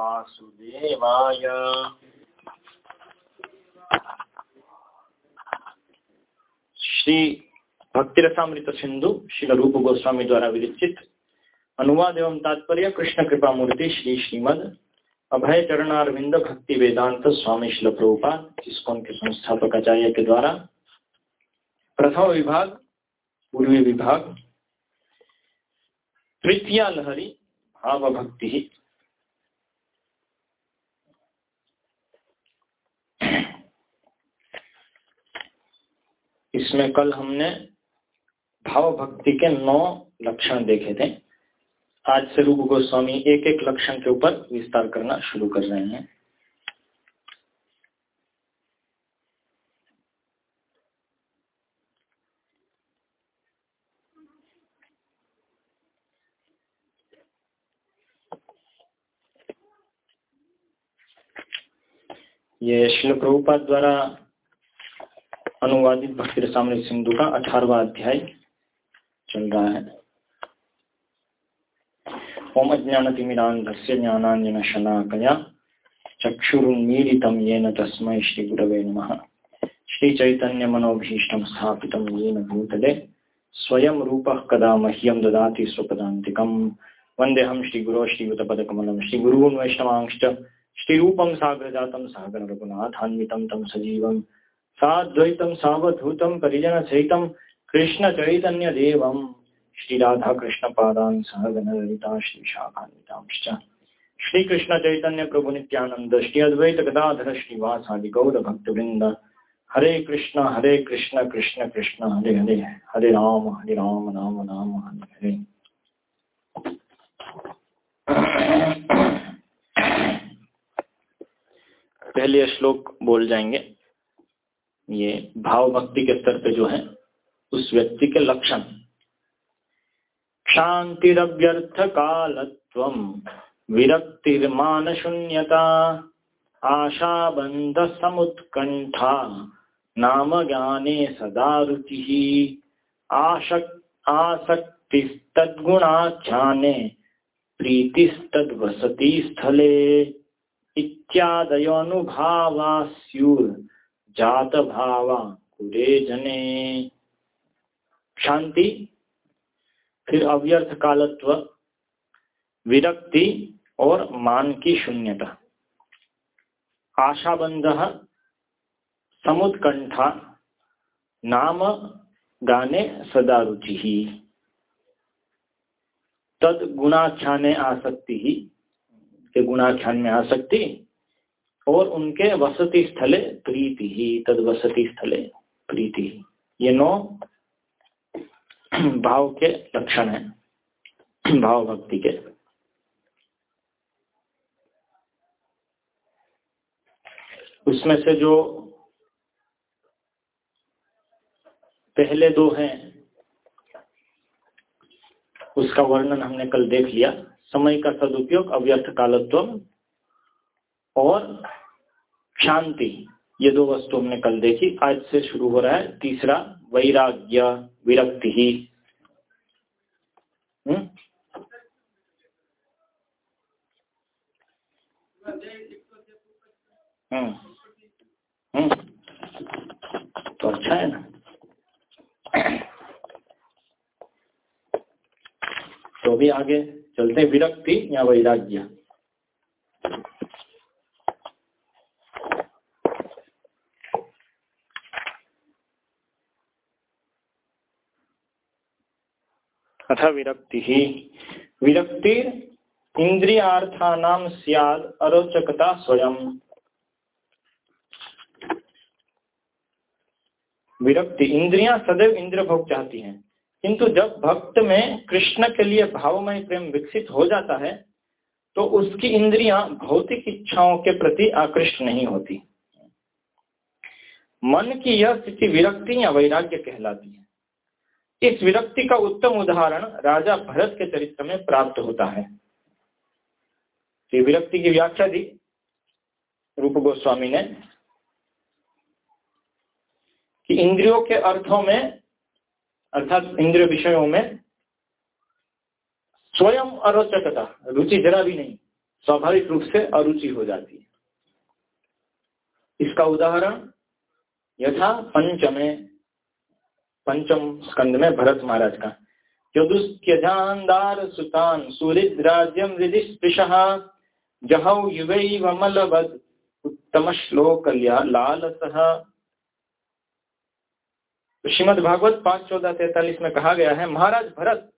वासुदेवाय। श्री भक्तिरसामृत सिंधु श्री रूप गोस्वामी द्वारा विरचित अनुवाद एवं तात्पर्य कृष्ण कृपा मूर्ति श्री श्रीमद अभय चरणारविंद भक्ति वेदांत स्वामी शिल प्रभुपाद, जिसको के संस्थापक आचार्य के द्वारा प्रथम विभाग, पूर्वी विभाग, तृतीया लहरी भाव भक्ति इसमें कल हमने भाव भक्ति के नौ लक्षण देखे थे। आज से रूप गोस्वामी एक एक लक्षण के ऊपर विस्तार करना शुरू कर रहे हैं। ये शिल प्रभुपाद द्वारा अनुवादित भक्ति सामने सिंधु का अठारवा अध्याय चल रहा है। ओम अज्ञान तिमिरांधस्य ज्ञानांजन शलाकया चक्षुरुन्मीलितं येन तस्मै श्रीगुरवे नमः। श्रीचैतन्य मनोभीष्टं स्थापितं येन भूतले, स्वयं रूपः कदा मह्यं ददाति स्वपदान्तिकं वन्देऽहं श्रीगुरो श्रीयुतपदकमलं श्रीगुरून् वैष्णवांश्च, श्रीरूपं साग्रजातं सागर रघुनाथान्वितं तं सजीवं साद्वैतं सावधूतं परिजनसहितं कृष्णचैतन्यदेवं श्रीराधाकृष्णपादान् सहगणललिता श्रीशाखान्वितांश्च श्रीकृष्णचैतन्य प्रभु नित्यानंद श्री अद्वैत गदाधर श्रीवासादि गौर भक्तवृंद हरे कृष्ण हरे कृष्ण कृष्ण कृष्ण, हरे हरे हरे राम हरे राम राम राम, हरे हरे। पहले श्लोक बोल जाएँगे। ये भाव भक्ति के स्तर पे जो है, उस व्यक्ति के लक्षण। शांतिरव्यर्थ कालत्व विरक्तिर्मान शून्यता आशा बंध समुत्कंठा नाम ज्ञाने सदा रुचि, आशक आसक्तिस्तद्गुणाख्याने प्रीतिस्तद्वसति स्थले इत्यादयोनुभावा भावा कुरे जने। शांति फिर अव्यर्थ कालत्व, विरक्ति और मान की शून्यता। आशाबंध, समुत्कंठा, नाम गाने सदा रुचि। ही तद गुणाख्याने आसक्ति ही के गुणाख्यान में आसक्ति और उनके वसति स्थले प्रीति ही तद वसति स्थले प्रीति ही। ये नौ भाव के लक्षण है, भाव भक्ति के। उसमें से जो पहले दो हैं, उसका वर्णन हमने कल देख लिया। समय का सदुपयोग, अव्यर्थ कालत्व और शांति, ये दो वस्तु हमने कल देखी। आज से शुरू हो रहा है तीसरा वैराग्य विरक्ति ही। हम्म? हम्म। हम्म। तो अच्छा है ना? तो भी आगे चलते विरक्ति या वैराग्य। अथ विरक्ति। ही विरक्ति इंद्रियार्थानां सियाद अरोचकता स्वयं। विरक्ति, इंद्रियाँ सदैव इंद्र भोग चाहती हैं। किंतु जब भक्त में कृष्ण के लिए भावमय प्रेम विकसित हो जाता है तो उसकी इंद्रियाँ भौतिक इच्छाओं के प्रति आकृष्ट नहीं होती। मन की यह स्थिति विरक्ति या वैराग्य कहलाती है। इस विरक्ति का उत्तम उदाहरण राजा भरत के चरित्र में प्राप्त होता है। विरक्ति की व्याख्या दी रूप गोस्वामी ने कि इंद्रियों के अर्थों में, अर्थात इंद्रिय विषयों में स्वयं अरोचकता, रुचि जरा भी नहीं, स्वाभाविक रूप से अरुचि हो जाती है। इसका उदाहरण यथा पंचमे पंचम स्कंद में भरत महाराज का। यदुस्त्यजानदार सुतान सुहृद राज्यम विधिस्पृश जहौ युवैवमलवद उत्तम श्लोक लालसः। श्रीमद भागवत पाँच चौदह तैतालीस में कहा गया है, महाराज भरत,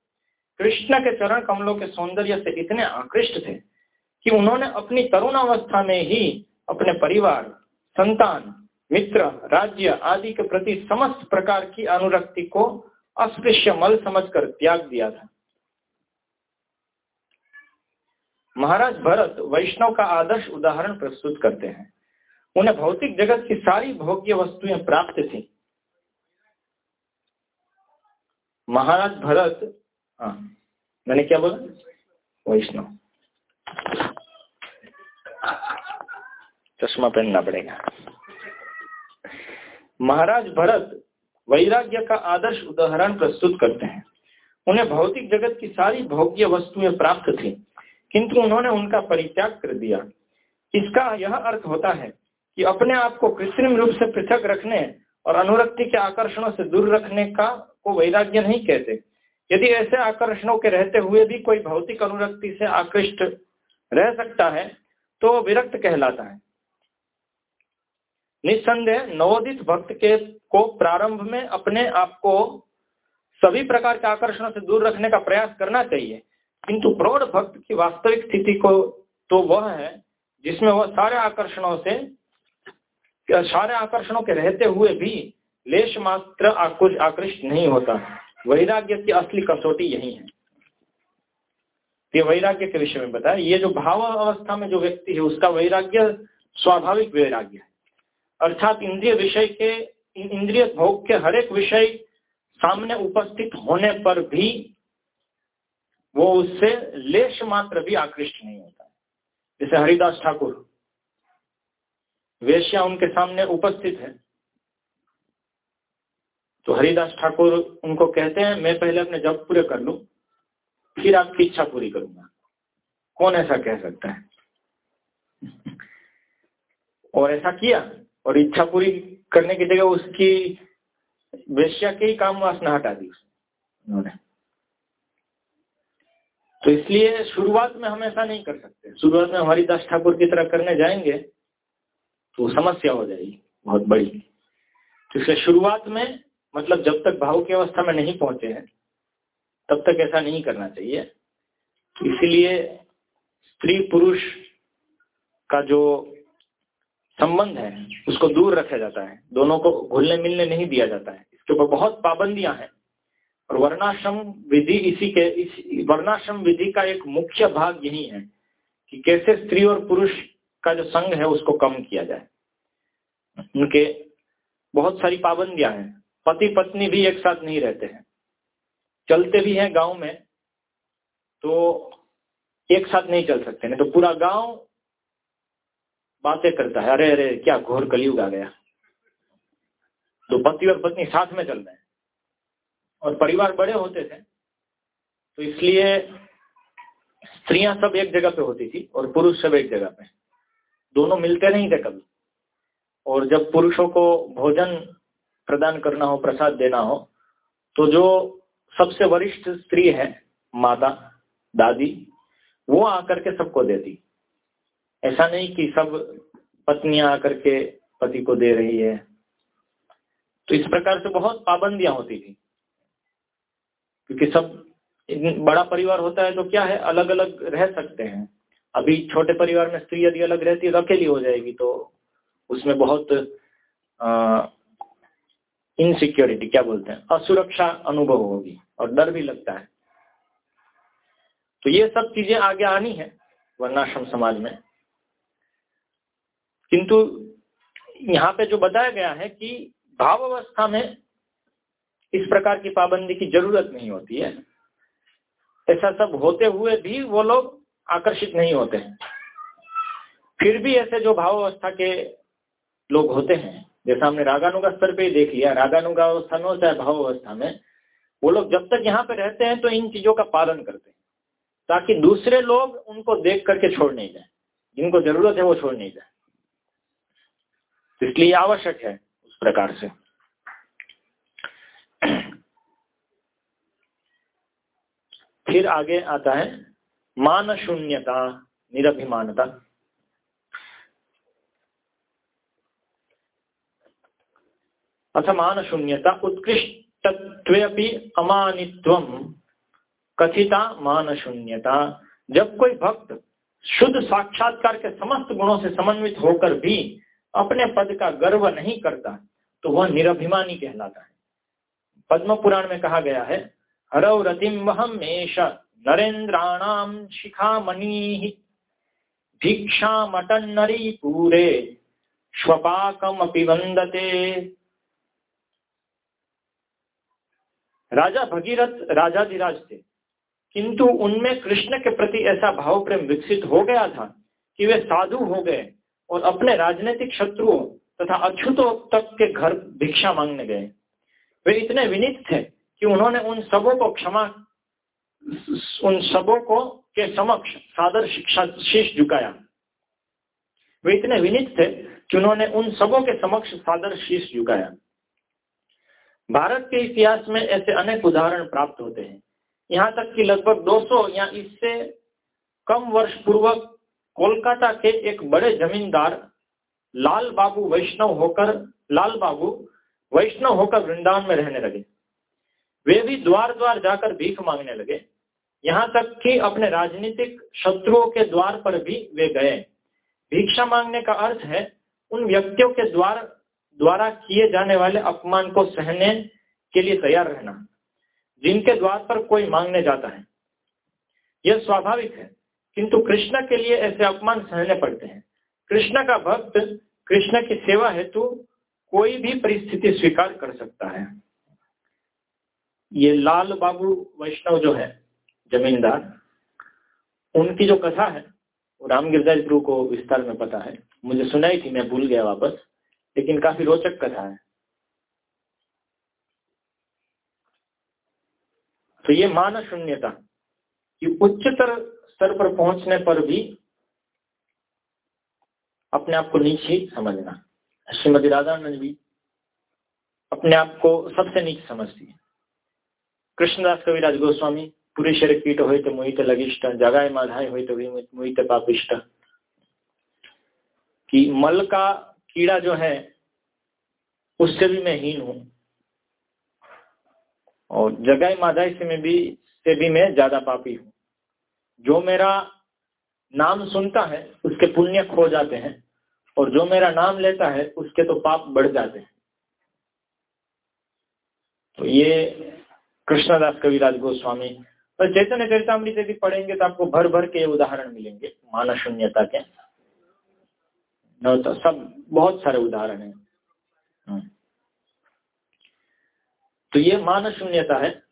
कृष्ण के चरण कमलों के सौंदर्य से इतने आकृष्ट थे कि उन्होंने अपनी तरुण अवस्था में ही अपने परिवार, संतान मित्र, राज्य आदि के प्रति समस्त प्रकार की अनुरक्ति को अस्पृश्य मल समझकर त्याग दिया था। महाराज भरत वैष्णव का आदर्श उदाहरण प्रस्तुत करते हैं। उन्हें भौतिक जगत की सारी भोग्य वस्तुएँ प्राप्त थी। महाराज भरत हाँ मैंने क्या बोला? वैष्णव। चश्मा पहनना पड़ेगा। महाराज भरत वैराग्य का आदर्श उदाहरण प्रस्तुत करते हैं। उन्हें भौतिक जगत की सारी भोग्य वस्तुएँ प्राप्त थी, किंतु उन्होंने उनका परित्याग कर दिया। इसका यह अर्थ होता है कि अपने आप को कृत्रिम रूप से पृथक रखने और अनुरक्ति के आकर्षणों से दूर रखने का को वैराग्य नहीं कहते। यदि ऐसे आकर्षणों के रहते हुए भी कोई भौतिक अनुरक्ति से आकृष्ट रह सकता है तो विरक्त कहलाता है। निस्संदेह नवोदित भक्त के, को प्रारंभ में अपने आप को सभी प्रकार के आकर्षणों से दूर रखने का प्रयास करना चाहिए। किंतु प्रौढ़ भक्त की वास्तविक स्थिति को तो वह है, जिसमें वह सारे आकर्षणों से, सारे आकर्षणों के रहते हुए भी लेश मात्र कुछ आकृष्ट नहीं होता। वैराग्य की असली कसौटी यही है। ये वैराग्य के विषय में बताया। ये जो भाव अवस्था में जो व्यक्ति है, उसका वैराग्य, स्वाभाविक वैराग्य है। अर्थात इंद्रिय विषय के, इंद्रिय भोग के हर एक विषय सामने उपस्थित होने पर भी वो उससे लेश मात्र भी आकृष्ट नहीं होता जैसे हरिदास ठाकुर, वेश्या उनके सामने उपस्थित है। तो हरिदास ठाकुर उनको कहते हैं, मैं पहले अपने जब पूरे कर लू, फिर आपकी इच्छा पूरी करूँगा। कौन ऐसा कह सकता है? और ऐसा किया? और इच्छा पूरी करने की जगह उसकी वेश्या के ही काम वासना हटा दी उन्होंने। तो इसलिए शुरुआत में हम ऐसा नहीं कर सकते। शुरुआत में हमारी दास ठाकुर की तरह करने जाएँगे तो समस्या हो जाएगी, बहुत बड़ी। तो इसलिए शुरुआत में मतलब जब तक भाव की अवस्था में नहीं पहुँचे हैं, तब तक ऐसा नहीं करना चाहिए। तो इसीलिए स्त्री पुरुष का जो संबंध है, उसको दूर रखा जाता है, दोनों को घुलने मिलने नहीं दिया जाता है। इसके ऊपर बहुत पाबंदियाँ हैं। और वर्णाश्रम विधि इसी के, इस वर्णाश्रम विधि का एक मुख्य भाग यही है कि कैसे स्त्री और पुरुष का जो संघ है, उसको कम किया जाए। उनके बहुत सारी पाबंदियाँ हैं। पति पत्नी भी एक साथ नहीं रहते हैं। चलते भी हैं गाँव में तो एक साथ नहीं चल सकते, नहीं तो पूरा गाँव बातें करता है, अरे अरे, क्या घोर कलयुग आ गया। तो पति और पत्नी साथ में चल रहे हैं। और परिवार बड़े होते थे तो इसलिए स्त्रियाँ सब एक जगह पे होती थी और पुरुष सब एक जगह पे। दोनों मिलते नहीं थे कभी। और जब पुरुषों को भोजन प्रदान करना हो, प्रसाद देना हो तो जो सबसे वरिष्ठ स्त्री है, माता, दादी, वो आकर के सबको देती। ऐसा नहीं कि सब पत्नियाँ आकर के पति को दे रही है। तो इस प्रकार से बहुत पाबंदियाँ होती थी। क्योंकि सब बड़ा परिवार होता है तो क्या है अलग अलग रह सकते हैं। अभी छोटे परिवार में स्त्री यदि अलग रहती है तो अकेली हो जाएगी तो उसमें बहुत इनसिक्योरिटी क्या बोलते हैं, असुरक्षा अनुभव होगी और डर भी लगता है। तो ये सब चीज़ें आगे आनी है, वर्णाश्रम समाज में। किंतु यहाँ पे जो बताया गया है कि भाव अवस्था में इस प्रकार की पाबंदी की ज़रूरत नहीं होती है। ऐसा सब होते हुए भी वो लोग आकर्षित नहीं होते हैं। फिर भी ऐसे जो भाव अवस्था के लोग होते हैं, जैसा हमने रागानुगा स्तर पे ही देख लिया, रागानुगा अवस्था में होता है भाव अवस्था में, वो लोग जब तक यहाँ पे रहते हैं तो इन चीज़ों का पालन करते हैं, ताकि दूसरे लोग उनको देख करके छोड़ नहीं जाए। जिनको ज़रूरत है वो छोड़ नहीं जाए। इसलिए आवश्यक है उस प्रकार से। फिर आगे आता है मान शून्यता निरभिमानता। अथ मान शून्यता उत्कृष्ट अमानित्व, कथिता मान शून्यता जब कोई भक्त शुद्ध साक्षात्कार के समस्त गुणों से समन्वित होकर भी अपने पद का गर्व नहीं करता तो वह निरभिमानी कहलाता है। पद्म पुराण में कहा गया है हरव रतिम वहम नरेन्द्राणाम शिखामणि भिक्षा मटन नरी पूरे स्वपाकम अपि वंदते राजा भगीरथ राजाधिराज थे, किंतु उनमें कृष्ण के प्रति ऐसा भाव प्रेम विकसित हो गया था कि वे साधु हो गए। और अपने राजनीतिक शत्रुओं तथा अछूतों तक के घर भिक्षा मांगने गए। वे इतने विनित थे कि उन्होंने उन सबों को क्षमा, उन सबों को के समक्ष सादर शिक्षा, शीश झुकाया। वे इतने विनित थे कि उन्होंने उन सबों के समक्ष सादर शीश झुकाया। भारत के इतिहास में ऐसे अनेक उदाहरण प्राप्त होते हैं। यहाँ तक कि लगभग 200 या इससे कम वर्ष पूर्वक कोलकाता के एक बड़े जमींदार, लाल बाबू वैष्णव होकर, लाल बाबू वैष्णव होकर वृंदावन में रहने लगे। वे भी द्वार द्वार जाकर भीख मांगने लगे। यहाँ तक कि अपने राजनीतिक शत्रुओं के द्वार पर भी वे गए। भिक्षा मांगने का अर्थ है, उन व्यक्तियों के द्वार, द्वारा किए जाने वाले अपमान को सहने के लिए तैयार रहना, जिनके द्वार पर कोई मांगने जाता है। यह स्वाभाविक है। किंतु कृष्ण के लिए ऐसे अपमान सहने पड़ते हैं। कृष्ण का भक्त, कृष्ण की सेवा हेतु कोई भी परिस्थिति स्वीकार कर सकता है। ये लाल बाबू वैष्णव जो है, जमींदार, उनकी जो कथा है, वो राम गिरदास गुरु को विस्तार में पता है। मुझे सुनाई थी, मैं भूल गया वापस, लेकिन काफ़ी रोचक कथा है। तो ये मान शून्यता कि उच्चतर स्तर पर पहुँचने पर भी अपने आप को नीचे समझना। श्रीमती राधानंद भी अपने आप को सबसे नीचे समझती है। कृष्णदास कविराज गोस्वामी, पूरे शरीर कीट हो तो मोहित लगिष्ट जगाए माधाए हो तो मोहित पापिष्ट कि मल का कीड़ा जो है, उससे भी मैं हीन हूँ। और जगाई माधाई से मैं भी, से भी मैं ज़्यादा पापी हूँ। जो मेरा नाम सुनता है, उसके पुण्य खो जाते हैं, और जो मेरा नाम लेता है, उसके तो पाप बढ़ जाते हैं। तो ये कृष्णदास कविराज गोस्वामी और चैतन्य चरितमृत यदि पढ़ेंगे तो आपको भर भर के उदाहरण मिलेंगे मानव शून्यता के तो सब, बहुत सारे उदाहरण हैं। हम्म। तो ये मान शून्यता है।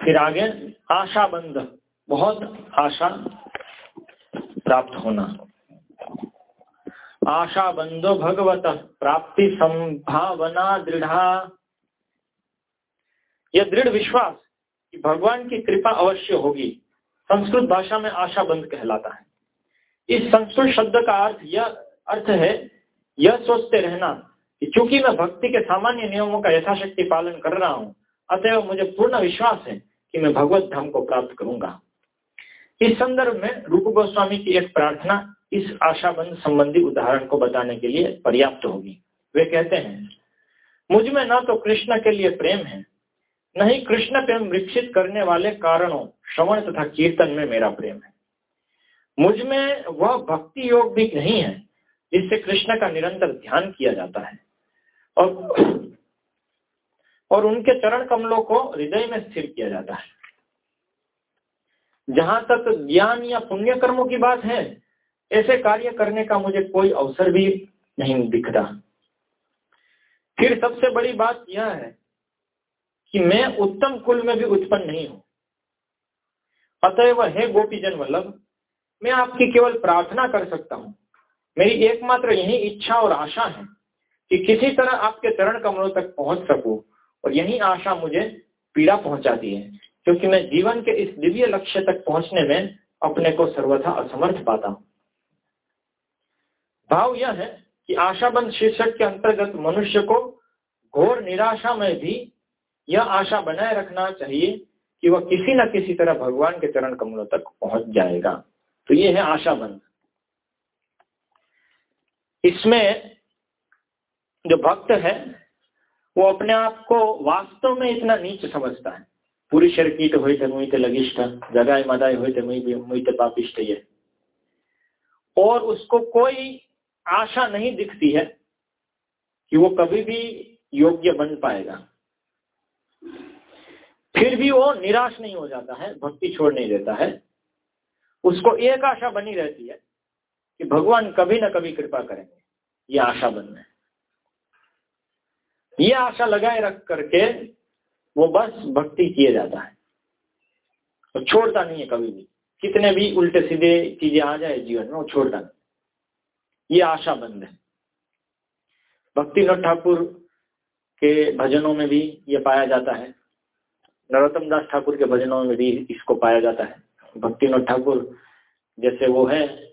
फिर आगे आशा बंद बहुत आशा प्राप्त होना। आशा बंदो भगवत, प्राप्ति संभावना दृढ़। यह दृढ़ विश्वास कि भगवान की कृपा अवश्य होगी। संस्कृत भाषा में आशा बंद कहलाता है। इस संस्कृत शब्द का अर्थ, यह अर्थ है, यह सोचते रहना कि चूँकि मैं भक्ति के सामान्य नियमों का यथाशक्ति पालन कर रहा हूँ, अतएव मुझे पूर्ण विश्वास है कि मैं भगवत धाम को प्राप्त करूँगा। इस संदर्भ में रूप गोस्वामी की एक प्रार्थना इस आशाबंद संबंधी उदाहरण को बताने के लिए पर्याप्त होगी। वे कहते हैं, मुझमें न तो कृष्ण के लिए प्रेम है, न ही कृष्ण प्रेम विकसित करने वाले कारणों, श्रवण तथा कीर्तन में मेरा प्रेम है। मुझमें वह भक्ति योग भी नहीं है, जिससे कृष्ण का निरंतर ध्यान किया जाता है। और और उनके चरण कमलों को हृदय में स्थिर किया जाता है। जहाँ तक ज्ञान या पुण्य कर्मों की बात है, ऐसे कार्य करने का मुझे कोई अवसर भी नहीं दिखता। फिर सबसे बड़ी बात यह है कि मैं उत्तम कुल में भी उत्पन्न नहीं हूँ। अतएव है गोपीजन वल्लभ, मैं आपकी केवल प्रार्थना कर सकता हूँ। मेरी एकमात्र यही इच्छा और आशा है कि किसी तरह आपके चरण कमलों तक पहुँच सकूँ। और यही आशा मुझे पीड़ा पहुंचाती है, क्योंकि मैं जीवन के इस दिव्य लक्ष्य तक पहुँचने में अपने को सर्वथा असमर्थ पाता हूँ। भाव यह है कि आशाबंद शीर्षक के अंतर्गत मनुष्य को घोर निराशा में भी यह आशा बनाए रखना चाहिए कि वह किसी न किसी तरह भगवान के चरण कमलों तक पहुँच जाएगा। तो ये है आशाबंद। इसमें जो भक्त है वो अपने आप को वास्तव में इतना नीच समझता है। पूरी शरीर कीट हुई मुईते लगिष्ठ जगाए मदाए हुई मुईते पापिष्ट ये और उसको कोई आशा नहीं दिखती है कि वो कभी भी योग्य बन पाएगा। फिर भी वो निराश नहीं हो जाता है, भक्ति छोड़ नहीं देता है। उसको एक आशा बनी रहती है कि भगवान कभी ना कभी कृपा करेंगे। ये आशा बनना है। ये आशा लगाए रख करके वो बस भक्ति किए जाता है। तो छोड़ता नहीं है कभी भी। कितने भी उल्टे सीधे चीज़ें आ जाए जीवन में, वो छोड़ता नहीं। ये आशा बंद है। भक्ति ठाकुर के भजनों में भी ये पाया जाता है। नरोत्तम दास ठाकुर के भजनों में भी इसको पाया जाता है। भक्तिनाथ ठाकुर जैसे वो है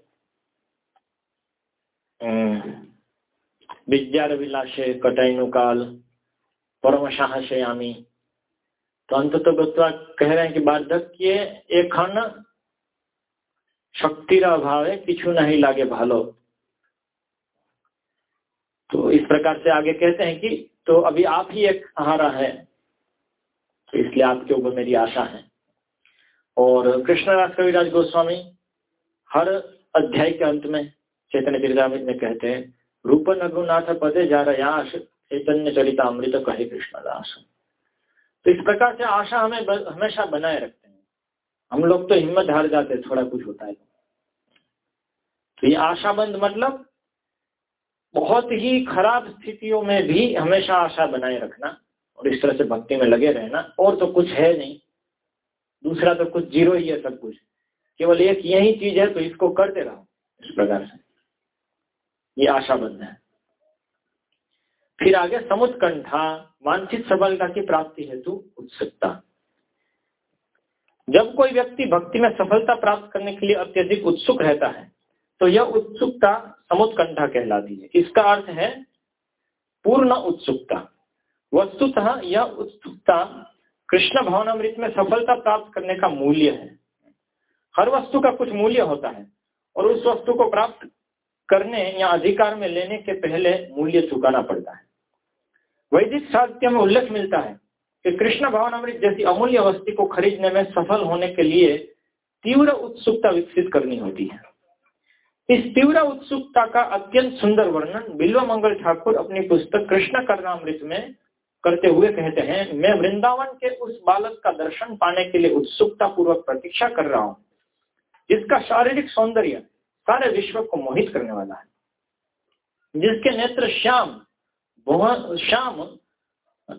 विद्यार विलासे कटाइनु काल परम शयामी तो अंत तो गत्वा कह रहे हैं कि खन शक्ति अभाव है किचु नहीं लागे भालो। तो इस प्रकार से आगे कहते हैं कि तो अभी आप ही एक सहारा है तो इसलिए आपके ऊपर मेरी आशा है। और कृष्णदास कविराज गोस्वामी हर अध्याय के अंत में चैतन्य चरितमृत में कहते हैं रूप नगुनाथ पदे जा रयाश चैतन्य चरितमृत कहे कृष्णदास। तो इस प्रकार से आशा हमें हमेशा बनाए रखते हैं। हम लोग तो हिम्मत हार जाते थोड़ा कुछ होता है तो ये आशाबंद मतलब बहुत ही खराब स्थितियों में भी हमेशा आशा बनाए रखना, और इस तरह से भक्ति में लगे रहना, और तो कुछ है नहीं। दूसरा तो कुछ ज़ीरो ही है सब कुछ। केवल एक यही चीज़ है तो इसको करते रहो, इस प्रकार से। ये आशाबंध है। फिर आगे समुत्कंठा, वांछित सफलता की प्राप्ति हेतु उत्सुकता। जब कोई व्यक्ति भक्ति में सफलता प्राप्त करने के लिए अत्यधिक उत्सुक रहता है तो यह उत्सुकता समुत्कंठा कहलाती है। इसका अर्थ है पूर्ण उत्सुकता। वस्तुतः यह उत्सुकता कृष्ण भवनामृत में सफलता प्राप्त करने का मूल्य है। हर वस्तु का कुछ मूल्य होता है और उस वस्तु को प्राप्त करने या अधिकार में लेने के पहले मूल्य चुकाना पड़ता है। वैदिक साहित्य में उल्लेख मिलता है कि कृष्ण भवन अमृत जैसी अमूल्य वस्तु को खरीदने में सफल होने के लिए तीव्र उत्सुकता विकसित करनी होती है। इस तीव्र उत्सुकता का अत्यंत सुंदर वर्णन बिल्व मंगल ठाकुर अपनी पुस्तक कृष्ण करनामृत में करते हुए कहते हैं, मैं वृंदावन के उस बालक का दर्शन पाने के लिए उत्सुकता पूर्वक प्रतीक्षा कर रहा हूँ, जिसका शारीरिक सौंदर्य सारे विश्व को मोहित करने वाला है। जिसके नेत्र श्याम श्याम,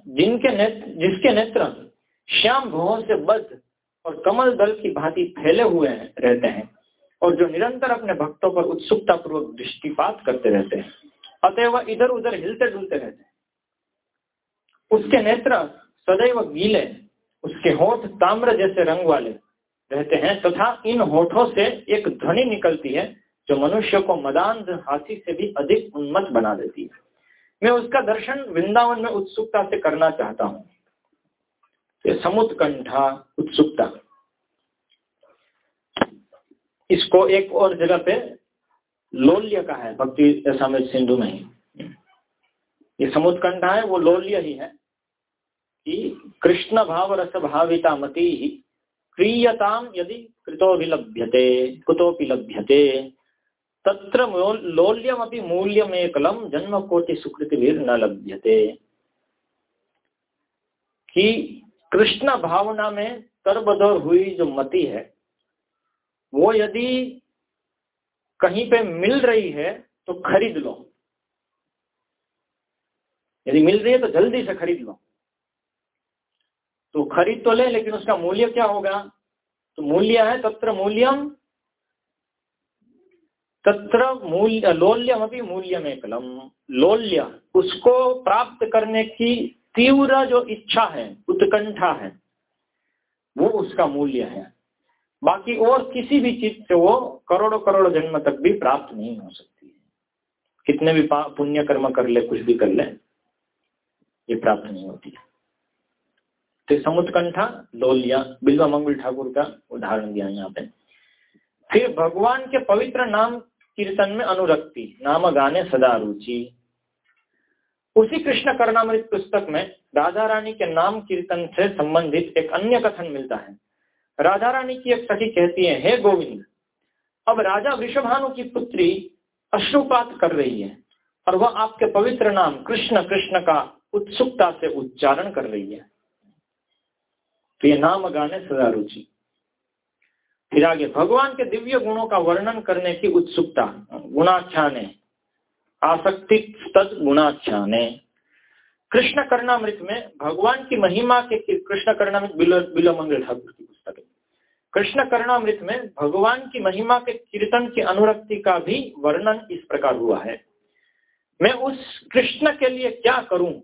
जिनके नेत्र, जिसके नेत्र श्याम भुवों से बद्ध और कमल दल की भांति फैले हुए हैं, रहते हैं और जो निरंतर अपने भक्तों पर उत्सुकता पूर्वक दृष्टिपात करते रहते हैं। अतएव इधर उधर हिलते डुलते रहते हैं। उसके नेत्र सदैव गीले उसके होठ ताम्र जैसे रंग वाले रहते हैं, तथा तो इन होठों से एक ध्वनि निकलती है, जो मनुष्य को मदान हाथी से भी अधिक उन्मत बना देती है। मैं उसका दर्शन वृंदावन में उत्सुकता से करना चाहता हूँ। समुत्कंठा उत्सुकता। इसको एक और जगह पे लोल्य का है, भक्ति सिंधु में ही। ये समुत्कंठा है, वो लोल्य ही है कि कृष्ण भाव रस भाविता मति क्रियताम यदि कृतोभिलभ्यते कुतोपि लभ्यते तत्र लोल्यमपि मूल्यमेकलम जन्म कोटि सुकृति न लभ्यते कि कृष्ण भावना में तरबदौर हुई जो मति है, वो यदि कहीं पे मिल रही है तो खरीद लो। यदि मिल रही है तो जल्दी से खरीद लो। तो खरीद तो ले, लेकिन उसका मूल्य क्या होगा? तो मूल्य है तत्र मूल्यम, तत्र मूल्य, लोल्यम अभी मूल्य में कलम लोल्य, उसको प्राप्त करने की तीव्र जो इच्छा है, उत्कंठा है, वो उसका मूल्य है। बाकी और किसी भी चीज़ से वो करोड़ों करोड़ जन्म तक भी प्राप्त नहीं हो सकती है। कितने भी पुण्य कर्म कर ले, कुछ भी कर ले, ये प्राप्त नहीं होती। है तो समुत्कंठा लोलिया, बिल्वा मंगल ठाकुर का उदाहरण दिया यहाँ पे। फिर भगवान के पवित्र नाम कीर्तन में अनुरक्ति, नाम गाने सदा रुचि। उसी कृष्ण कर्णामृत पुस्तक में राधा रानी के नाम कीर्तन से संबंधित एक अन्य कथन मिलता है। राधा रानी की एक सखी कहती है, हे गोविंद, अब राजा वृषभानु की पुत्री अश्रुपात कर रही है और वह आपके पवित्र नाम कृष्ण कृष्ण का उत्सुकता से उच्चारण कर रही है। तो ये नाम गाने सदा रुचि। फिर आगे, भगवान के दिव्य गुणों का वर्णन करने की उत्सुकता, गुणाख्याने, आसक्ति तद गुणाख्याने। कृष्ण कर्णामृत में भगवान की महिमा के कृष्ण कर्णामृत बिलो मंगल ठाकुर की पुस्तक है। कृष्ण कर्णामृत में भगवान की महिमा के कीर्तन की अनुरक्ति का भी वर्णन इस प्रकार हुआ है। मैं उस कृष्ण के लिए क्या करूँ?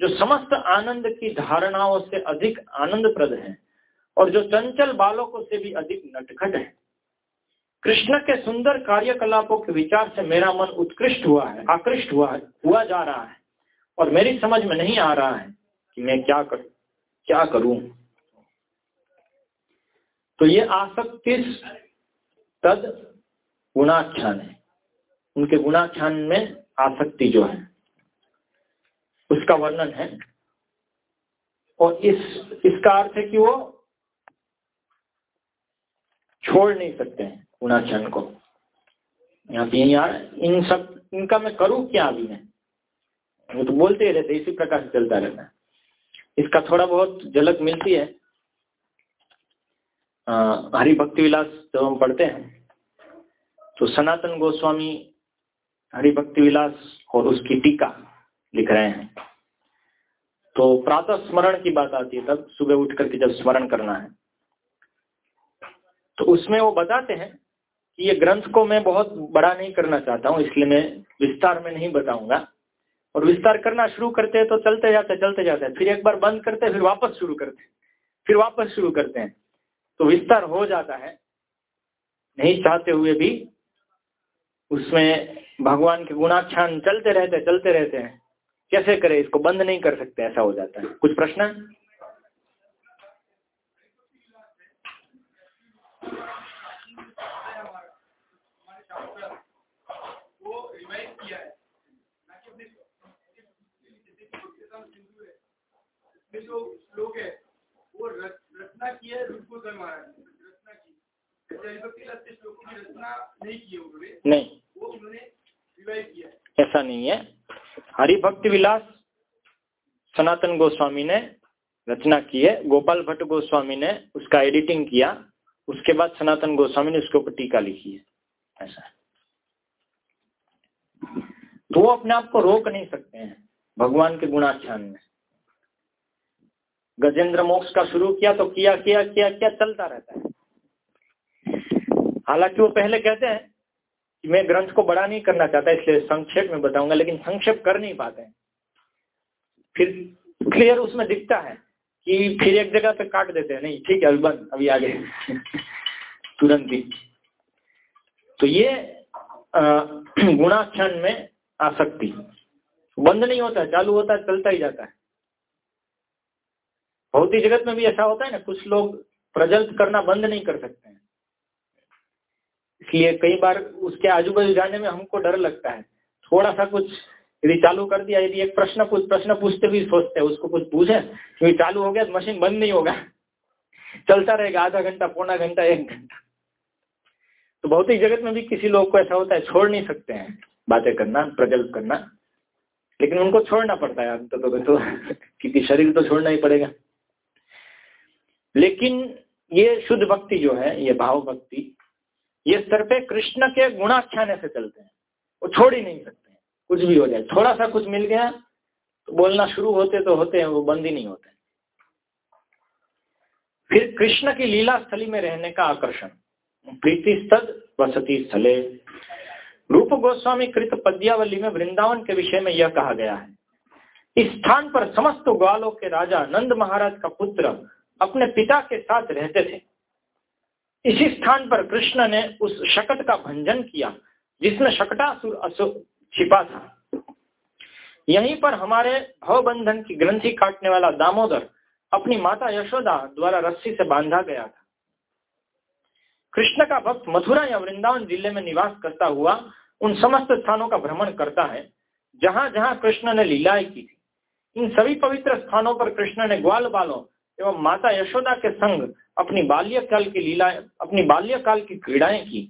जो समस्त आनंद की धारणाओं से अधिक आनंदप्रद है और जो चंचल बालकों से भी अधिक नटखट है। कृष्ण के सुंदर कार्यकलापों के विचार से मेरा मन उत्कृष्ट हुआ है, आकृष्ट हुआ है, हुआ जा रहा है। और मेरी समझ में नहीं आ रहा है कि मैं क्या कर, क्या करूँ। तो ये आसक्ति तद गुणाख्यान है। उनके गुणाख्यान में आसक्ति जो है उसका वर्णन है। और इस, इसका अर्थ है कि वो छोड़ नहीं सकते हैं गुणाचरण को। यहाँ पे यार इन सब, इनका मैं करूँ क्या अभी मैं? वो तो बोलते ही रहते इसी प्रकार से चलता रहता है। इसका थोड़ा बहुत झलक मिलती है। हरि भक्ति विलास जब हम पढ़ते हैं तो सनातन गोस्वामी हरि भक्ति विलास और उसकी टीका लिख रहे हैं। तो प्रातः स्मरण की बात आती है तब सुबह उठ करके जब स्मरण करना है। तो उसमें वो बताते हैं कि ये ग्रंथ को मैं बहुत बड़ा नहीं करना चाहता हूँ, इसलिए मैं विस्तार में नहीं बताऊँगा। और विस्तार करना शुरू करते हैं तो चलते जाते चलते जाते हैं। फिर एक बार बंद करते हैं, फिर वापस शुरू करते हैं। फिर वापस शुरू करते हैं। तो विस्तार हो जाता है। नहीं चाहते हुए भी उसमें भगवान के गुणाख्यान चलते रहते चलते रहते हैं। कैसे करें? इसको बंद नहीं कर सकते ऐसा हो जाता है। कुछ प्रश्न? जो श्लोक है वो रचना की है। रूप महाराज रचना की रचना नहीं। की उन्होंने वो उन्होंने रिवाइव किया ऐसा नहीं है। हरिभक्ति विलास सनातन गोस्वामी ने रचना की है। गोपाल भट्ट गोस्वामी ने उसका एडिटिंग किया। उसके बाद सनातन गोस्वामी ने उसके ऊपर टीका लिखी है। ऐसा तो वो अपने आप को रोक नहीं सकते हैं। भगवान के गुणाख्यान में। गजेंद्र मोक्ष का शुरू किया तो किया किया किया किया, चलता रहता है। हालाँकि वो पहले कहते हैं मैं ग्रंथ को बड़ा नहीं करना चाहता, इसलिए संक्षेप में बताऊँगा, लेकिन संक्षेप कर नहीं पाते हैं। फिर क्लियर उसमें दिखता है कि फिर एक जगह पे काट देते हैं। नहीं, ठीक है अभी बंद, अभी आगे। तुरंत ही। तो ये गुणाख्यान में आसक्ति। बंद नहीं होता, चालू होता है चलता ही जाता है। भौतिक जगत में भी ऐसा होता है ना, कुछ लोग प्रजल्प करना बंद नहीं कर सकते हैं। इसलिए कई बार उसके आजू बाजू जाने में हमको डर लगता है। थोड़ा सा कुछ यदि चालू कर दिया यदि एक प्रश्न कुछ प्रश्न पूछते भी सोचते हैं उसको कुछ पूछे क्योंकि चालू हो गया तो मशीन बंद नहीं होगा। चलता रहेगा आधा घंटा पौना घंटा एक घंटा। तो भौतिक जगत में भी किसी लोग को ऐसा होता है छोड़ नहीं सकते हैं। बातें करना प्रजल्प करना। लेकिन उनको छोड़ना पड़ता है अंत तो, तो क्योंकि शरीर तो छोड़ना ही पड़ेगा। लेकिन ये शुद्ध भक्ति जो है ये भाव भक्ति ये स्तर पे कृष्ण के गुणाख्यान से चलते हैं। वो छोड़ ही नहीं सकते कुछ भी हो जाए। थोड़ा सा कुछ मिल गया तो बोलना शुरू होते तो होते हैं, वो बंद ही नहीं होते। फिर कृष्ण की लीला स्थली में रहने का आकर्षण। प्रीति स्तद, वसती स्थले। रूप गोस्वामी कृत पद्यावली में वृंदावन के विषय में यह कहा गया है। इस स्थान पर समस्त ग्वालों के राजा नंद महाराज का पुत्र अपने पिता के साथ रहते थे। इसी स्थान पर कृष्ण ने उस शकट का भंजन किया, जिसमें शकटासुर छिपा था। यहीं पर हमारे भवबंधन की ग्रंथि काटने वाला दामोदर अपनी माता यशोदा द्वारा रस्सी से बांधा गया था। कृष्ण का भक्त मथुरा या वृंदावन ज़िले में निवास करता हुआ उन समस्त स्थानों का भ्रमण करता है जहाँ जहाँ कृष्ण ने लीलाएँ की थी। इन सभी पवित्र स्थानों पर कृष्ण ने ग्वाल बालों एवं माता यशोदा के संग अपनी बाल्यकाल की लीला, अपनी बाल्यकाल की क्रीड़ाएँ की।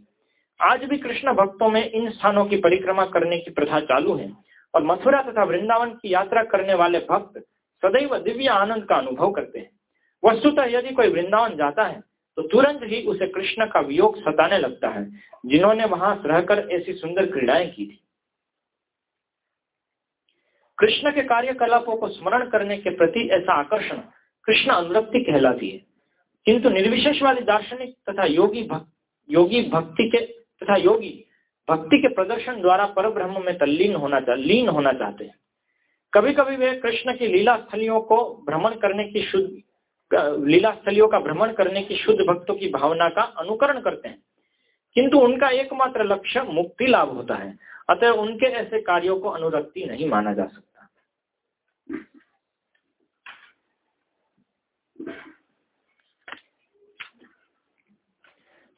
आज भी कृष्ण भक्तों में इन स्थानों की परिक्रमा करने की प्रथा चालू है और मथुरा तथा वृंदावन की यात्रा करने वाले भक्त सदैव दिव्य आनंद का अनुभव करते हैं। वस्तुतः यदि कोई वृंदावन जाता है तो तुरंत ही उसे कृष्ण का वियोग सताने लगता है, जिन्होंने वहाँ रहकर ऐसी सुंदर क्रीड़ाएँ की थी। कृष्ण के कार्यकलापों को स्मरण करने के प्रति ऐसा आकर्षण कृष्ण अनुरक्ति कहलाती है। किंतु निर्विशेषवादी दार्शनिक तथा योगी भक्त योगी भक्ति के, तथा योगी भक्ति के प्रदर्शन द्वारा पर ब्रह्म में तल्लीन होना, लीन होना चाहते हैं। कभी कभी वे कृष्ण की लीला स्थलियों को भ्रमण करने की शुद्ध लीला स्थलियों का भ्रमण करने की शुद्ध भक्तों की भावना का अनुकरण करते हैं। किंतु उनका एकमात्र लक्ष्य मुक्ति लाभ होता है। अतः उनके ऐसे कार्यों को अनुरक्ति नहीं माना जा सकता।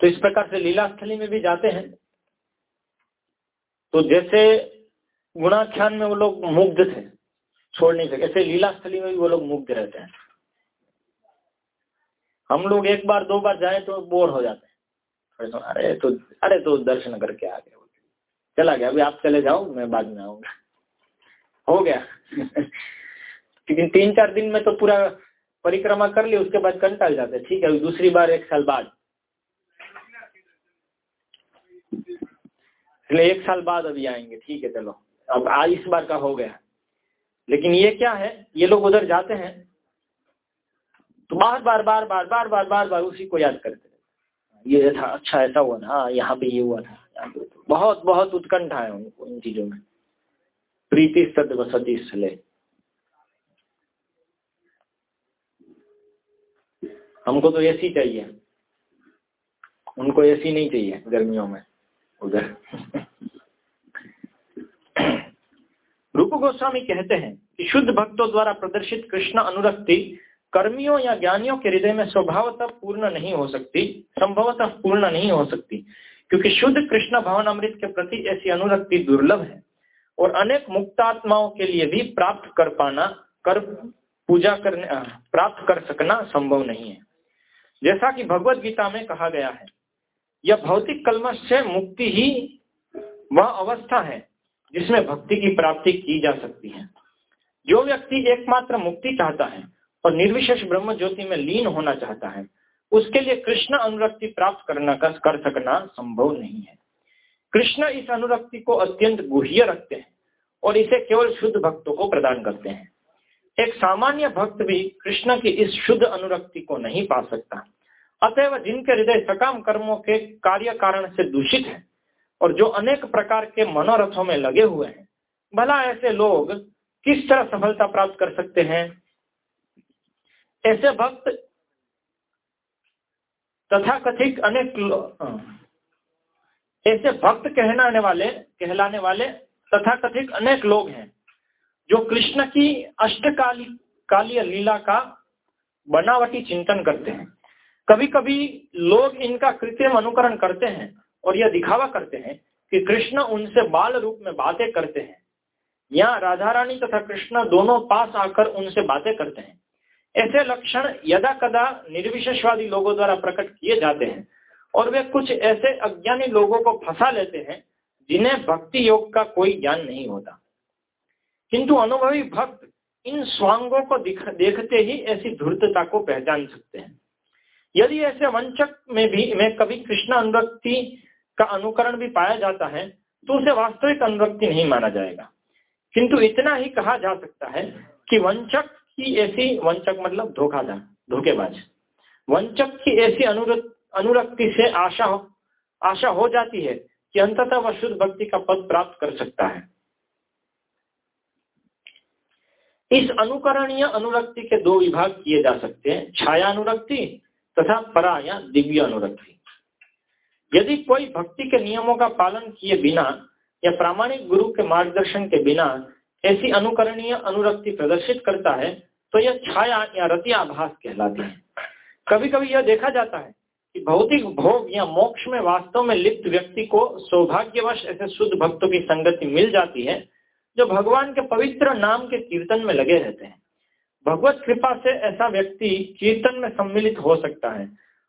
तो इस प्रकार से लीला स्थली में भी जाते हैं। तो जैसे गुणाख्यान में वो लोग मुग्ध थे, छोड़ नहीं सके, ऐसे लीला स्थली में भी वो लोग मुग्ध रहते हैं। हम लोग एक बार, दो बार जाए तो बोर हो जाते हैं। तो अरे तो अरे तो दर्शन करके आ गए। चला गया, अभी आप चले जाओ, मैं बाद में आऊँगा। हो गया। लेकिन तीन चार दिन में तो पूरा परिक्रमा कर ली, उसके बाद कंटाल जाते ठीक है दूसरी बार, एक साल बाद। एक साल बाद अभी आएँगे। ठीक है, चलो। अब आज इस बार का हो गया। लेकिन ये क्या है? ये लोग उधर जाते हैं तो बार बार बार बार बार बार बार बार उसी को याद करते ये था अच्छा ऐसा हुआ ना। हाँ यहाँ पे ये हुआ था। बहुत बहुत उत्कंठा है उनको इन चीज़ों में। प्रीति सद वसती स्थले हमको तो एसी चाहिए। उनको एसी नहीं चाहिए गर्मियों में, उधर। रूप गोस्वामी कहते हैं कि शुद्ध भक्तों द्वारा प्रदर्शित कृष्ण अनुरक्ति कर्मियों या ज्ञानियों के हृदय में स्वभावतः पूर्ण नहीं हो सकती, संभवतः पूर्ण नहीं हो सकती, क्योंकि शुद्ध कृष्ण भवन अमृत के प्रति ऐसी अनुरक्ति दुर्लभ है और अनेक मुक्तात्माओं के लिए भी प्राप्त कर पाना, कर पूजा करने, प्राप्त कर सकना संभव नहीं है। जैसा कि भगवत गीता में कहा गया है, यह भौतिक कलमश से मुक्ति ही वह अवस्था है जिसमें भक्ति की प्राप्ति की जा सकती है। जो व्यक्ति एकमात्र मुक्ति चाहता है और निर्विशेष ब्रह्म ज्योति में लीन होना चाहता है, उसके लिए कृष्ण अनुरक्ति प्राप्त करना का कर सकना संभव नहीं है। कृष्ण इस अनुरक्ति को अत्यंत गुह्य रखते हैं और इसे केवल शुद्ध भक्तों को प्रदान करते हैं। एक सामान्य भक्त भी कृष्ण की इस शुद्ध अनुरक्ति को नहीं पा सकता। अतएव जिनके हृदय सकाम कर्मों के कार्य कारण से दूषित है और जो अनेक प्रकार के मनोरथों में लगे हुए हैं, भला ऐसे लोग किस तरह सफलता प्राप्त कर सकते हैं? ऐसे भक्त तथा कथित अनेक ऐसे भक्त कहलाने वाले कहलाने वाले तथा कथित अनेक लोग हैं। जो कृष्ण की अष्टकाली, कालीय लीला का बनावटी चिंतन करते हैं। कभी कभी लोग इनका कृत्रिम अनुकरण करते हैं और यह दिखावा करते हैं कि कृष्ण उनसे बाल रूप में बातें करते हैं। या राधा रानी तथा कृष्ण दोनों पास आकर उनसे बातें करते हैं। ऐसे लक्षण यदा कदा निर्विशेषवादी लोगों द्वारा प्रकट किए जाते हैं और वे कुछ ऐसे अज्ञानी लोगों को फंसा लेते हैं जिन्हें भक्ति योग का कोई ज्ञान नहीं होता। किंतु अनुभवी भक्त इन स्वांगों को देखते ही ऐसी धूर्तता को पहचान सकते हैं। यदि ऐसे वंचक में भी, में कभी कृष्ण अनुरक्ति का अनुकरण भी पाया जाता है तो उसे वास्तविक अनुरक्ति नहीं माना जाएगा। किंतु इतना ही कहा जा सकता है कि वंचक की ऐसी, वंचक मतलब धोखाधड़, धोखेबाज। वंचक की ऐसी अनुरक्ति से आशा हो आशा हो जाती है कि अंततः वह शुद्ध भक्ति का पद प्राप्त कर सकता है। इस अनुकरणीय अनुरक्ति के दो विभाग किए जा सकते हैं, छाया अनुरक्ति तथा परा या दिव्य अनुरक्ति। यदि कोई भक्ति के नियमों का पालन किए बिना या प्रामाणिक गुरु के मार्गदर्शन के बिना ऐसी अनुकरणीय अनुरक्ति प्रदर्शित करता है तो यह छाया या रतियाभास कहलाती है। कभी कभी यह देखा जाता है कि भौतिक भोग या मोक्ष में वास्तव में लिप्त व्यक्ति को सौभाग्यवश ऐसे शुद्ध भक्तों की संगति मिल जाती है जो भगवान के पवित्र नाम के कीर्तन में लगे रहते हैं। भगवत कृपा से ऐसा व्यक्ति कीर्तन में सम्मिलित हो सकता है।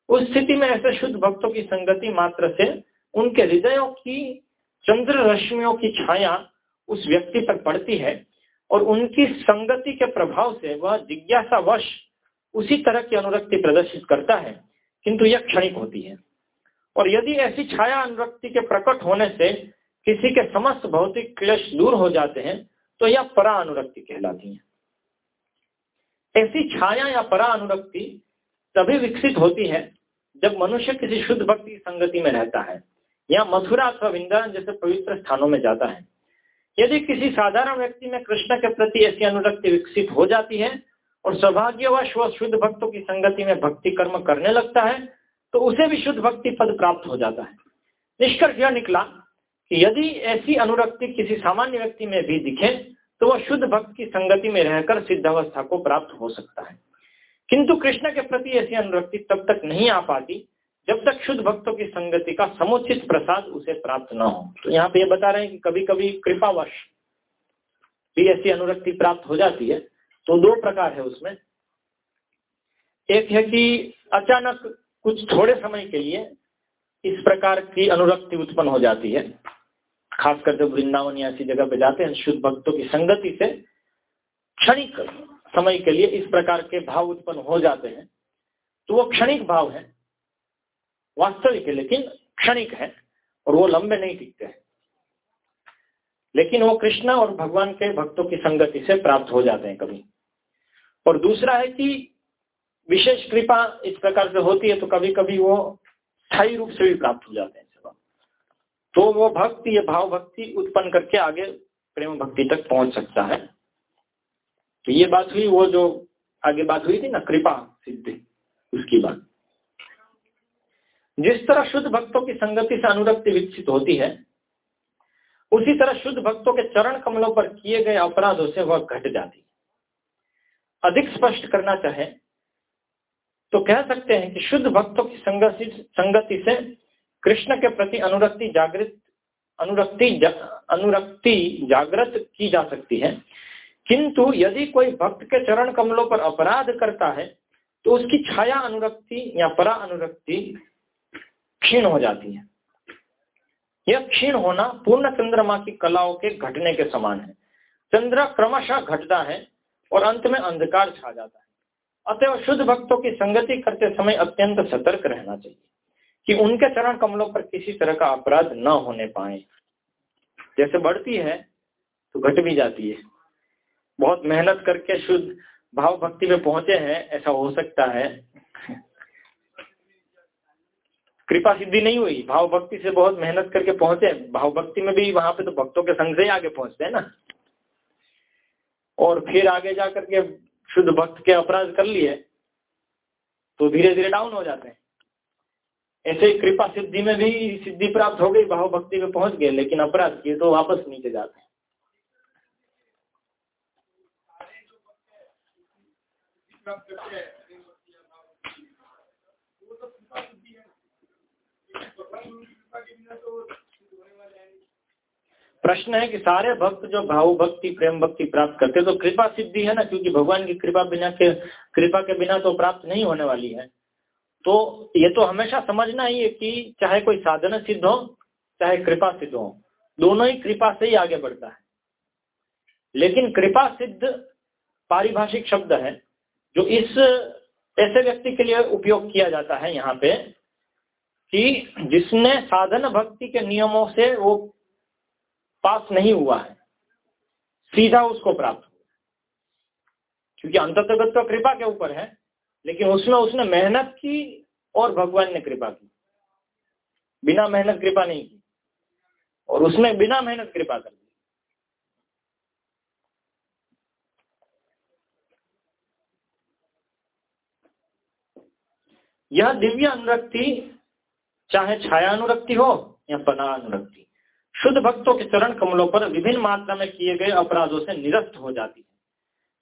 उस स्थिति में ऐसे शुद्ध भक्तों की संगति मात्र से उनके हृदयों की चंद्र रश्मियों की छाया उस व्यक्ति पर पड़ती है और उनकी संगति के प्रभाव से वह जिज्ञासावश उसी तरह की अनुरक्ति प्रदर्शित करता है, किंतु यह क्षणिक होती है। और यदि ऐसी छाया अनुरक्ति के प्रकट होने से किसी के समस्त भौतिक क्लेश दूर हो जाते हैं तो यह परा अनुरक्ति कहलाती है। ऐसी छाया या परा अनुरक्ति तभी विकसित होती है जब मनुष्य किसी शुद्ध भक्ति संगति में रहता है, या मथुरा अथवा वृंदावन जैसे पवित्र स्थानों में जाता है। यदि किसी साधारण व्यक्ति में कृष्ण के प्रति ऐसी अनुरक्ति विकसित हो जाती है, और सौभाग्यवश वह शुद्ध भक्तों की संगति में भक्ति कर्म करने लगता है तो उसे भी शुद्ध भक्ति पद प्राप्त हो जाता है। निष्कर्ष यह निकला यदि ऐसी अनुरक्ति किसी सामान्य व्यक्ति में भी दिखे तो वह शुद्ध भक्त की संगति में रहकर सिद्धावस्था को प्राप्त हो सकता है। किंतु कृष्ण के प्रति ऐसी अनुरक्ति तब तक नहीं आ पाती, जब तक शुद्ध भक्तों की संगति का समुचित प्रसाद उसे प्राप्त न हो। तो यहाँ पे ये बता रहे हैं कि कभी कभी कृपावश भी ऐसी अनुरक्ति प्राप्त हो जाती है तो दो प्रकार है उसमें। एक है कि अचानक कुछ थोड़े समय के लिए इस प्रकार की अनुरक्ति उत्पन्न हो जाती है। खासकर जब वृंदावन या ऐसी जगह पे जाते हैं, शुद्ध भक्तों की संगति से क्षणिक समय के लिए इस प्रकार के भाव उत्पन्न हो जाते हैं। तो वो क्षणिक भाव है, वास्तविक है, लेकिन क्षणिक है और वो लंबे नहीं टिकते हैं। लेकिन वो कृष्ण और भगवान के भक्तों की संगति से प्राप्त हो जाते हैं कभी। और दूसरा है कि विशेष कृपा इस प्रकार से होती है तो कभी कभी वो स्थायी रूप से भी प्राप्त हो जाते हैं। तो वो भक्ति, ये भाव भक्ति उत्पन्न करके आगे प्रेम भक्ति तक पहुँच सकता है। तो ये बात हुई, वो जो आगे बात हुई थी ना, कृपा सिद्धि, उसकी बात। जिस तरह शुद्ध भक्तों की संगति से अनुरक्ति विकसित होती है, उसी तरह शुद्ध भक्तों के चरण कमलों पर किए गए अपराधों से वह घट जाती अधिक स्पष्ट करना चाहे तो कह सकते हैं कि शुद्ध भक्तों की संगति से कृष्ण के प्रति अनुरक्ति जागृत अनुरक्ति जा, अनुरक्ति जागृत की जा सकती है। किंतु यदि कोई भक्त के चरण कमलों पर अपराध करता है तो उसकी छाया अनुरक्ति या परा अनुरक्ति क्षीण हो जाती है। यह क्षीण होना पूर्ण चंद्रमा की कलाओं के घटने के समान है। चंद्र क्रमशः घटता है और अंत में अंधकार छा जाता है। अतएव शुद्ध भक्तों की संगति करते समय अत्यंत सतर्क रहना चाहिए। कि उनके चरण कमलों पर किसी तरह का अपराध न होने पाए। जैसे बढ़ती है तो घट भी जाती है। बहुत मेहनत करके शुद्ध भाव भक्ति में पहुँचे हैं, ऐसा हो सकता है। कृपा सिद्धि नहीं हुई, भाव भक्ति से बहुत मेहनत करके पहुँचे। भाव भक्ति में भी वहाँ पे तो भक्तों के संग से ही आगे पहुँचते हैं ना। और फिर आगे जाकर के शुद्ध भक्त के अपराध कर लिए तो धीरे धीरे डाउन हो जाते हैं। ऐसे ही कृपा सिद्धि में भी सिद्धि प्राप्त हो गई, भाव भक्ति में पहुँच गए, लेकिन अपराध किए तो वापस नीचे जाते हैं। प्रश्न है कि सारे भक्त जो भाव भक्ति, प्रेम भक्ति प्राप्त करते तो कृपा सिद्धि है ना? क्योंकि भगवान की कृपा बिना के, कृपा के बिना तो प्राप्त नहीं होने वाली है। तो ये तो हमेशा समझना ही है कि चाहे कोई साधन सिद्ध हो, चाहे कृपा सिद्ध हो, दोनों ही कृपा से ही आगे बढ़ता है। लेकिन कृपा सिद्ध पारिभाषिक शब्द है, जो इस, ऐसे व्यक्ति के लिए उपयोग किया जाता है यहाँ पे, कि जिसने साधन भक्ति के नियमों से वो पास नहीं हुआ है, सीधा उसको प्राप्त हुआ क्योंकि अंतर्गत तो कृपा के ऊपर है लेकिन उसमें उसने मेहनत की और भगवान ने कृपा की। बिना मेहनत कृपा नहीं की। और उसने बिना मेहनत कृपा कर दी। यह दिव्य अनुरक्ति, चाहे छाया अनुरक्ति हो या पना अनुरक्ति, शुद्ध भक्तों के चरण कमलों पर विभिन्न मात्रा में किए गए अपराधों से निरस्त हो जाती है।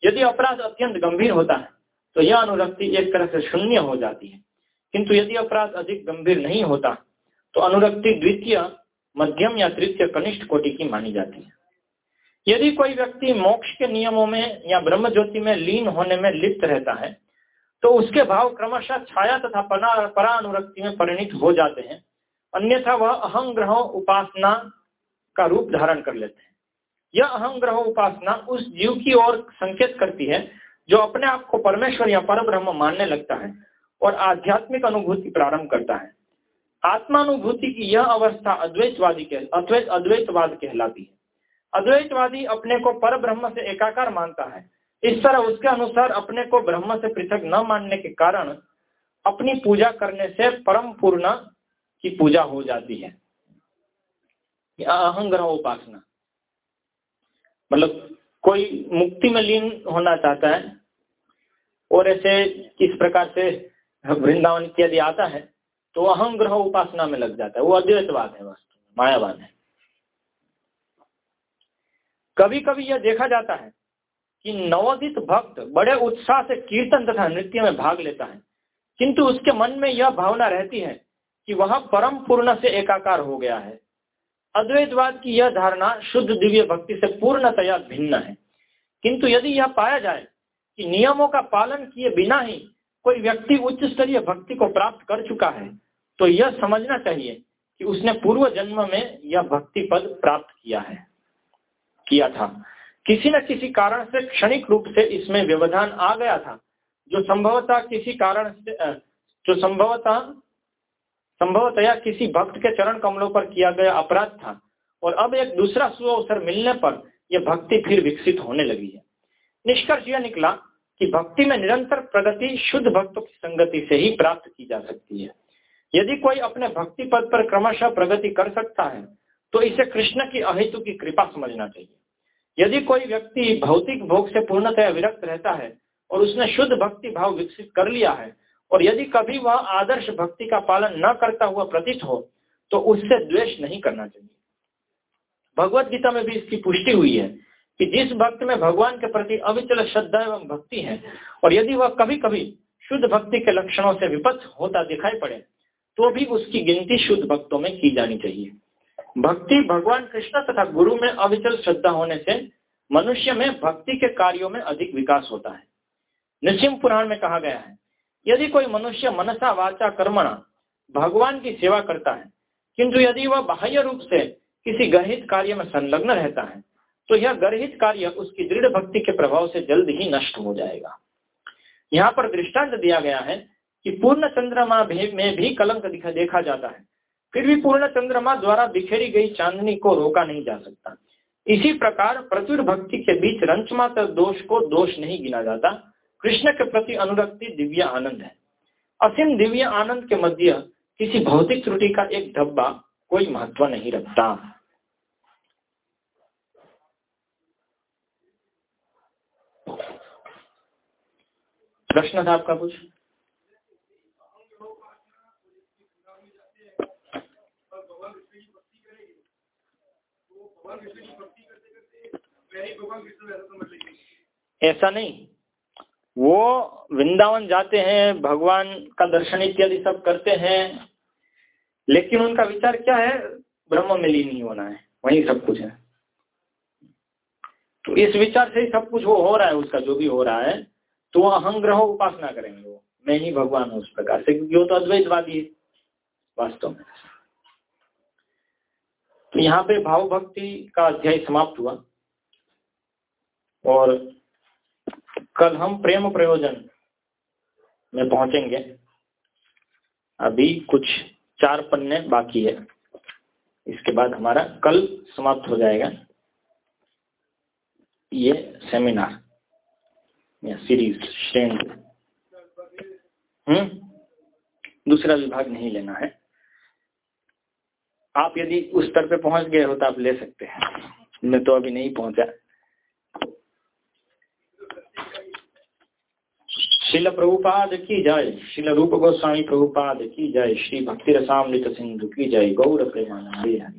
यदि अपराध अत्यंत गंभीर होता है तो यह अनुरक्ति एक तरह से शून्य हो जाती है। किंतु यदि अपराध अधिक गंभीर नहीं होता तो अनुरक्ति द्वितीय, मध्यम या तृतीय कनिष्ठ कोटि की मानी जाती है। यदि कोई व्यक्ति मोक्ष के नियमों में या ब्रह्म ज्योति में लीन होने में लिप्त रहता है तो उसके भाव क्रमशः छाया तथा परा अनुरक्ति में परिणित हो जाते हैं, अन्यथा वह अहम अहंग्रह उपासना का रूप धारण कर लेते हैं। यह अहंग्रह उपासना उस जीव की ओर संकेत करती है जो अपने आप को परमेश्वर या पर ब्रह्म मानने लगता है और आध्यात्मिक अनुभूति प्रारंभ करता है। आत्मानुभूति की यह अवस्था अद्वैतवादी के अद्वैत, अद्वैतवाद कहलाती है। अद्वैतवादी अपने को पर ब्रह्म से एकाकार मानता है। इस तरह उसके अनुसार अपने को ब्रह्म से पृथक न मानने के कारण अपनी पूजा करने से परम पूर्ण की पूजा हो जाती है। अहंग्रह उपासना। मतलब कोई मुक्ति में लीन होना चाहता है और ऐसे इस प्रकार से वृंदावन इत्यादि आता है तो अहम ग्रह उपासना में लग जाता है। वो अद्वैतवाद है वस्तु मायावाद है। कभी कभी यह देखा जाता है कि नवोदित भक्त बड़े उत्साह से कीर्तन तथा नृत्य में भाग लेता है, किंतु उसके मन में यह भावना रहती है कि वह परम पूर्ण से एकाकार हो गया है। अद्वैतवाद की यह धारणा शुद्ध दिव्य भक्ति से पूर्णतया भिन्न है। किंतु यदि यह पाया जाए कि नियमों का पालन किए बिना ही कोई व्यक्ति उच्च स्तरीय भक्ति को प्राप्त कर चुका है। तो यह समझना चाहिए कि उसने पूर्व जन्म में यह भक्ति पद प्राप्त किया है। किया था। किसी न किसी कारण से क्षणिक रूप से इसमें व्यवधान आ गया था, जो संभवतः किसी कारण से जो संभवतः, संभवतया किसी भक्त के चरण कमलों पर किया गया अपराध था और अब एक दूसरा सुअवसर मिलने पर यह भक्ति फिर विकसित होने लगी है। निष्कर्ष यह निकला कि भक्ति में निरंतर प्रगति शुद्ध भक्तों की संगति से ही प्राप्त की जा सकती है। यदि कोई अपने भक्ति पद पर क्रमशः प्रगति कर सकता है तो इसे कृष्ण की अहितु की कृपा समझना चाहिए। यदि कोई व्यक्ति भौतिक भोग से पूर्णतया विरक्त रहता है और उसने शुद्ध भक्ति भाव विकसित कर लिया है, और यदि कभी वह आदर्श भक्ति का पालन न करता हुआ प्रतीत हो तो उससे द्वेष नहीं करना चाहिए। भगवत गीता में भी इसकी पुष्टि हुई है कि जिस भक्त में भगवान के प्रति अविचल श्रद्धा एवं भक्ति है, और यदि वह कभी कभी शुद्ध भक्ति के लक्षणों से विपत्त होता दिखाई पड़े तो भी उसकी गिनती शुद्ध भक्तों में की जानी चाहिए। भक्ति भगवान कृष्ण तथा गुरु में अविचल श्रद्धा होने से मनुष्य में भक्ति के कार्यों में अधिक विकास होता है। निश्चिम पुराण में कहा गया है, यदि कोई मनुष्य मनसा वाचा कर्मणा भगवान की सेवा करता है, किंतु यदि वह बाह्य रूप से किसी गर्हित कार्य में संलग्न रहता है तो यह गर्हित कार्य उसकी दृढ़ भक्ति के प्रभाव से जल्द ही नष्ट हो जाएगा। यहाँ पर दृष्टांत दिया गया है कि पूर्ण चंद्रमा में भी कलंक देखा जाता है। फिर भी पूर्ण चंद्रमा द्वारा बिखेरी गई चांदनी को रोका नहीं जा सकता। इसी प्रकार प्रचुर भक्ति के बीच रंचमात्र दोष को दोष नहीं गिना जाता। कृष्ण के प्रति अनुरक्ति, दिव्य आनंद है। असीम दिव्य आनंद के मध्य किसी भौतिक त्रुटि का एक धब्बा कोई महत्व नहीं रखता। प्रश्न था आपका कुछ? ऐसा नहीं। वो वृंदावन जाते हैं, भगवान का दर्शन इत्यादि सब करते हैं, लेकिन उनका विचार क्या है? ब्रह्म में लीन ही होना है, वही सब कुछ है। तो इस विचार से ही सब कुछ वो हो रहा है, उसका जो भी हो रहा है। तो वो अहंग्रह उपासना करेंगे वो। मैं ही भगवान हूँ उस प्रकार से, क्योंकि वो तो अद्वैतवादी है, वास्तव में। तो यहाँ पे भाव भक्ति का अध्याय समाप्त हुआ। और कल हम प्रेम प्रयोजन में पहुँचेंगे। अभी कुछ चार पन्ने बाकी है। इसके बाद हमारा कल समाप्त हो जाएगा। ये सेमिनार या सीरीज़ श्रेणी हम्म? दूसरा विभाग नहीं लेना है। आप यदि उस स्तर पे पहुँच गए हो तो आप ले सकते हैं। मैं तो अभी नहीं पहुँचा। शिल प्रभुपाद की जय। शिल रूप गोस्वामी प्रभुपाद की जय। श्री भक्ति रसामृत सिंधु की जय। गौर प्रेमानंदी